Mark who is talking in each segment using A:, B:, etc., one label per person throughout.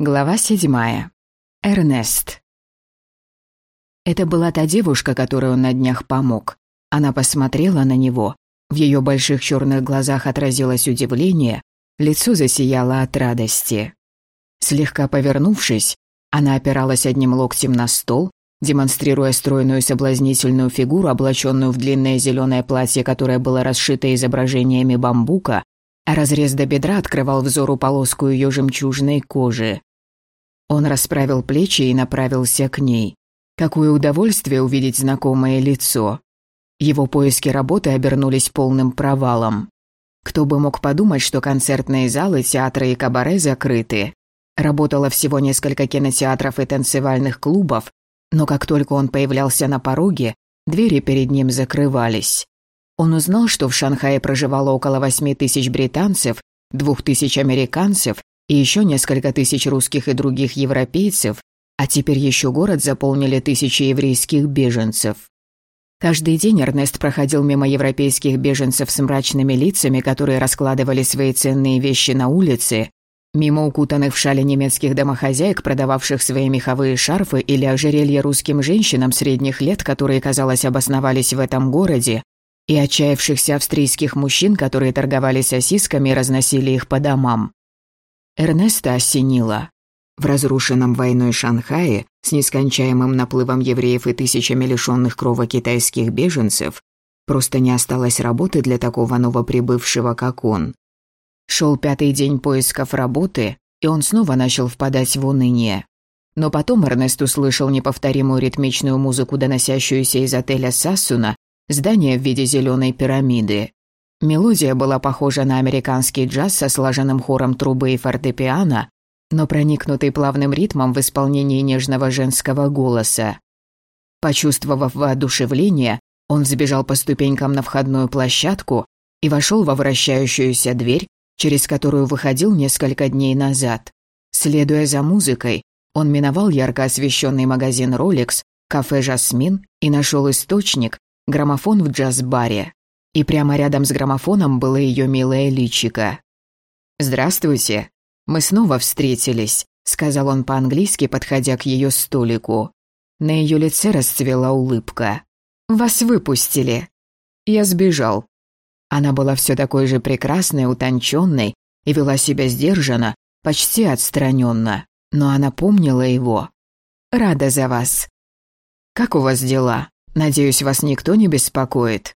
A: Глава седьмая. Эрнест. Это была та девушка, которой он на днях помог. Она посмотрела на него. В ее больших черных глазах отразилось удивление, лицо засияло от радости. Слегка повернувшись, она опиралась одним локтем на стол, демонстрируя стройную соблазнительную фигуру, облаченную в длинное зеленое платье, которое было расшито изображениями бамбука, разрез до бедра открывал взору полоску ее жемчужной кожи. Он расправил плечи и направился к ней. Какое удовольствие увидеть знакомое лицо. Его поиски работы обернулись полным провалом. Кто бы мог подумать, что концертные залы, театры и кабаре закрыты. Работало всего несколько кинотеатров и танцевальных клубов, но как только он появлялся на пороге, двери перед ним закрывались. Он узнал, что в Шанхае проживало около восьми тысяч британцев, двух тысяч американцев и еще несколько тысяч русских и других европейцев, а теперь еще город заполнили тысячи еврейских беженцев. Каждый день Эрнест проходил мимо европейских беженцев с мрачными лицами, которые раскладывали свои ценные вещи на улице, мимо укутанных в шали немецких домохозяек, продававших свои меховые шарфы или ожерелья русским женщинам средних лет, которые, казалось, обосновались в этом городе, и отчаявшихся австрийских мужчин, которые торговали сосисками и разносили их по домам. Эрнеста осенило. В разрушенном войной Шанхае с нескончаемым наплывом евреев и тысячами лишенных крова китайских беженцев просто не осталось работы для такого новоприбывшего, как он. Шел пятый день поисков работы, и он снова начал впадать в уныние. Но потом Эрнест услышал неповторимую ритмичную музыку, доносящуюся из отеля Сассуна, здание в виде зеленой пирамиды. Мелодия была похожа на американский джаз со слаженным хором трубы и фортепиано, но проникнутый плавным ритмом в исполнении нежного женского голоса. Почувствовав воодушевление, он сбежал по ступенькам на входную площадку и вошел во вращающуюся дверь, через которую выходил несколько дней назад. Следуя за музыкой, он миновал ярко освещенный магазин Rolex, кафе «Жасмин» и нашел источник, граммофон в джаз-баре. И прямо рядом с граммофоном было ее милое личико. «Здравствуйте. Мы снова встретились», — сказал он по-английски, подходя к ее столику. На ее лице расцвела улыбка. «Вас выпустили». Я сбежал. Она была все такой же прекрасной, утонченной и вела себя сдержанно, почти отстраненно, но она помнила его. «Рада за вас». «Как у вас дела?» Надеюсь, вас никто не беспокоит?»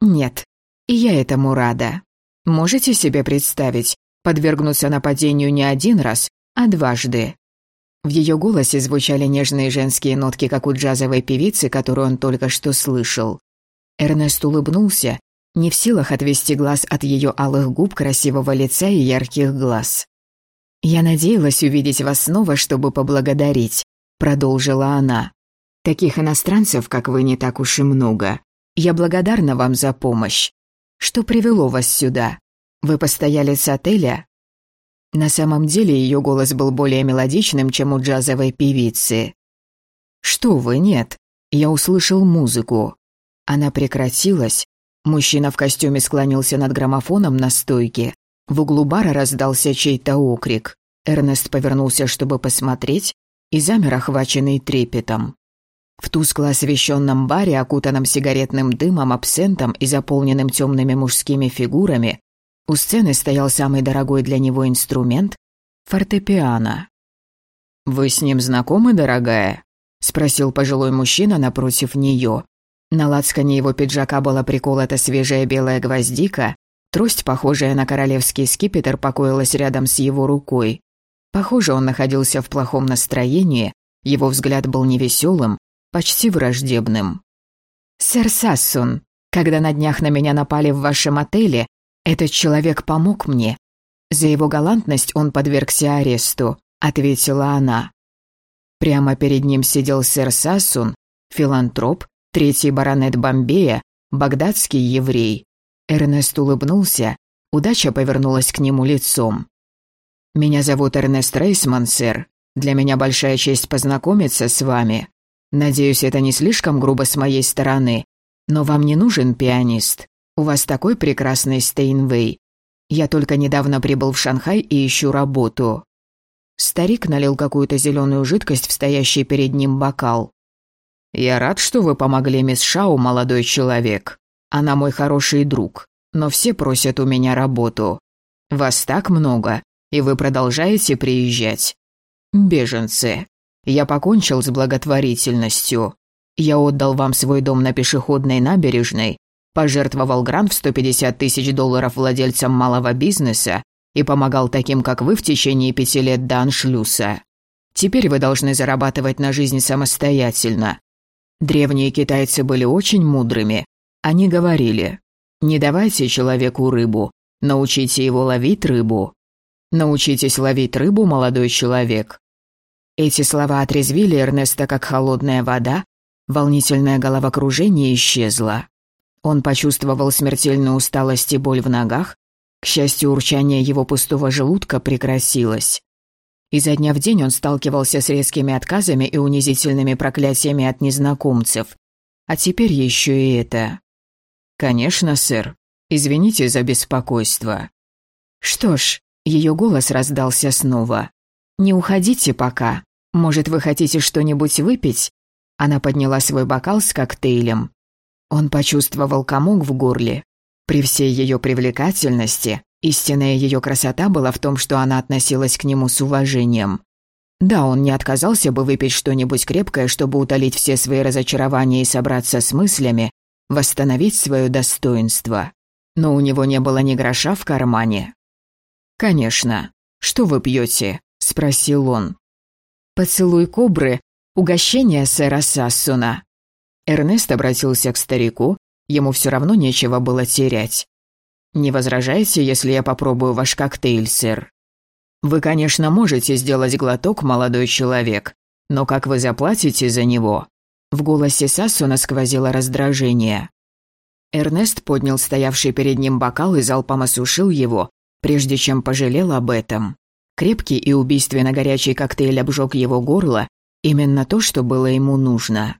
A: «Нет. И я этому рада. Можете себе представить, подвергнуться нападению не один раз, а дважды?» В ее голосе звучали нежные женские нотки, как у джазовой певицы, которую он только что слышал. Эрнест улыбнулся, не в силах отвести глаз от ее алых губ, красивого лица и ярких глаз. «Я надеялась увидеть вас снова, чтобы поблагодарить», — продолжила она. Таких иностранцев, как вы, не так уж и много. Я благодарна вам за помощь. Что привело вас сюда? Вы постоялец отеля?» На самом деле ее голос был более мелодичным, чем у джазовой певицы. «Что вы, нет. Я услышал музыку». Она прекратилась. Мужчина в костюме склонился над граммофоном на стойке. В углу бара раздался чей-то окрик. Эрнест повернулся, чтобы посмотреть, и замер, охваченный трепетом. В тускло освещенном баре, окутанном сигаретным дымом, абсентом и заполненным темными мужскими фигурами, у сцены стоял самый дорогой для него инструмент — фортепиано. «Вы с ним знакомы, дорогая?» — спросил пожилой мужчина напротив нее. На лацкане его пиджака была приколота свежая белая гвоздика, трость, похожая на королевский скипетр, покоилась рядом с его рукой. Похоже, он находился в плохом настроении, его взгляд был невеселым, почти враждебным. «Сэр Сассун, когда на днях на меня напали в вашем отеле, этот человек помог мне. За его галантность он подвергся аресту», — ответила она. Прямо перед ним сидел сэр Сассун, филантроп, третий баронет Бомбея, багдадский еврей. Эрнест улыбнулся, удача повернулась к нему лицом. «Меня зовут Эрнест Рейсман, сэр. Для меня большая честь познакомиться с вами. Надеюсь, это не слишком грубо с моей стороны, но вам не нужен пианист. У вас такой прекрасный Стейнвей. Я только недавно прибыл в Шанхай и ищу работу». Старик налил какую-то зеленую жидкость в стоящий перед ним бокал. «Я рад, что вы помогли мисс Шау, молодой человек. Она мой хороший друг, но все просят у меня работу. Вас так много, и вы продолжаете приезжать. Беженцы. Я покончил с благотворительностью. Я отдал вам свой дом на пешеходной набережной, пожертвовал грант в 150 тысяч долларов владельцам малого бизнеса и помогал таким, как вы, в течение пяти лет до аншлюса. Теперь вы должны зарабатывать на жизнь самостоятельно. Древние китайцы были очень мудрыми. Они говорили, не давайте человеку рыбу, научите его ловить рыбу. Научитесь ловить рыбу, молодой человек. Эти слова отрезвили Эрнеста, как холодная вода, волнительное головокружение исчезло. Он почувствовал смертельную усталость и боль в ногах, к счастью, урчание его пустого желудка прекратилось. Изо дня в день он сталкивался с резкими отказами и унизительными проклятиями от незнакомцев. А теперь еще и это. «Конечно, сэр. Извините за беспокойство». «Что ж», — ее голос раздался снова. «Не уходите пока. Может, вы хотите что-нибудь выпить?» Она подняла свой бокал с коктейлем. Он почувствовал комок в горле, при всей ее привлекательности, истинная ее красота была в том, что она относилась к нему с уважением. Да, он не отказался бы выпить что-нибудь крепкое, чтобы утолить все свои разочарования и собраться с мыслями, восстановить свое достоинство. Но у него не было ни гроша в кармане. «Конечно. Что вы пьете?» – спросил он. «Поцелуй кобры, угощение сэра Сассуна». Эрнест обратился к старику, Ему все равно нечего было терять. «Не возражаете, если я попробую ваш коктейль, сэр?» «Вы, конечно, можете сделать глоток, молодой человек, но как вы заплатите за него?» В голосе Сассуна сквозило раздражение. Эрнест поднял стоявший перед ним бокал и залпом осушил его, прежде чем пожалел об этом. Крепкий и убийственно горячий коктейль обжег его горло, именно то, что было ему нужно.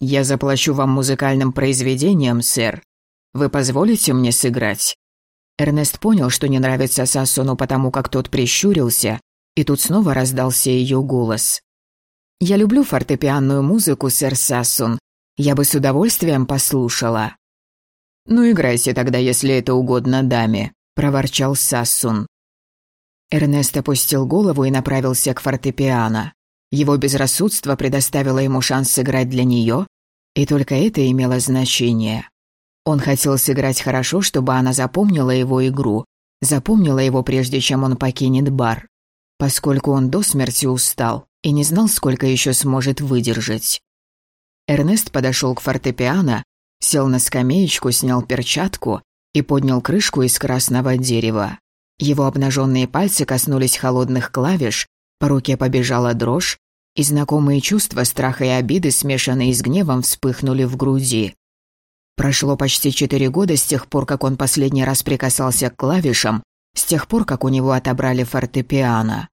A: «Я заплачу вам музыкальным произведением, сэр. Вы позволите мне сыграть?» Эрнест понял, что не нравится Сассону потому, как тот прищурился, и тут снова раздался ее голос. «Я люблю фортепианную музыку, сэр Сассун. Я бы с удовольствием послушала». «Ну, играйте тогда, если это угодно даме», — проворчал Сассун. Эрнест опустил голову и направился к фортепиано. Его безрассудство предоставило ему шанс сыграть для нее, и только это имело значение. Он хотел сыграть хорошо, чтобы она запомнила его игру, запомнила его прежде, чем он покинет бар, поскольку он до смерти устал и не знал, сколько еще сможет выдержать. Эрнест подошел к фортепиано, сел на скамеечку, снял перчатку и поднял крышку из красного дерева. Его обнаженные пальцы коснулись холодных клавиш, по руке побежала дрожь, и знакомые чувства страха и обиды, смешанные с гневом, вспыхнули в груди. Прошло почти четыре года с тех пор, как он последний раз прикасался к клавишам, с тех пор, как у него отобрали фортепиано.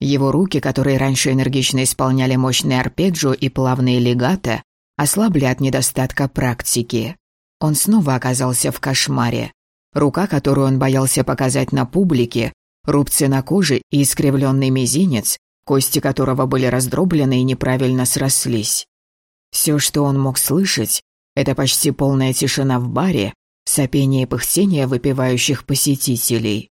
A: Его руки, которые раньше энергично исполняли мощные арпеджио и плавные легаты, ослабли от недостатка практики. Он снова оказался в кошмаре. Рука, которую он боялся показать на публике, Рубцы на коже и искривленный мизинец, кости которого были раздроблены и неправильно срослись. Все, что он мог слышать, это почти полная тишина в баре, сопение и пыхтение выпивающих посетителей.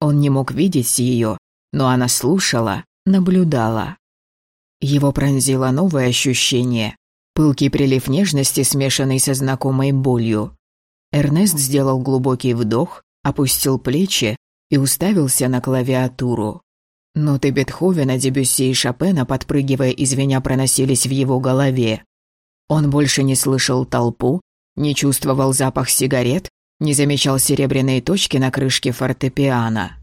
A: Он не мог видеть ее, но она слушала, наблюдала. Его пронзило новое ощущение, пылкий прилив нежности, смешанный со знакомой болью. Эрнест сделал глубокий вдох, опустил плечи и уставился на клавиатуру. Ноты Бетховена, Дебюсси и Шопена, подпрыгивая и звеня, проносились в его голове. Он больше не слышал толпу, не чувствовал запах сигарет, не замечал серебряные точки на крышке фортепиано.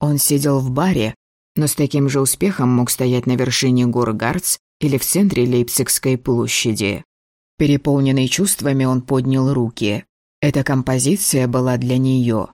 A: Он сидел в баре, но с таким же успехом мог стоять на вершине гор Гарц или в центре Лейпцигской площади. Переполненный чувствами, он поднял руки. Эта композиция была для нее.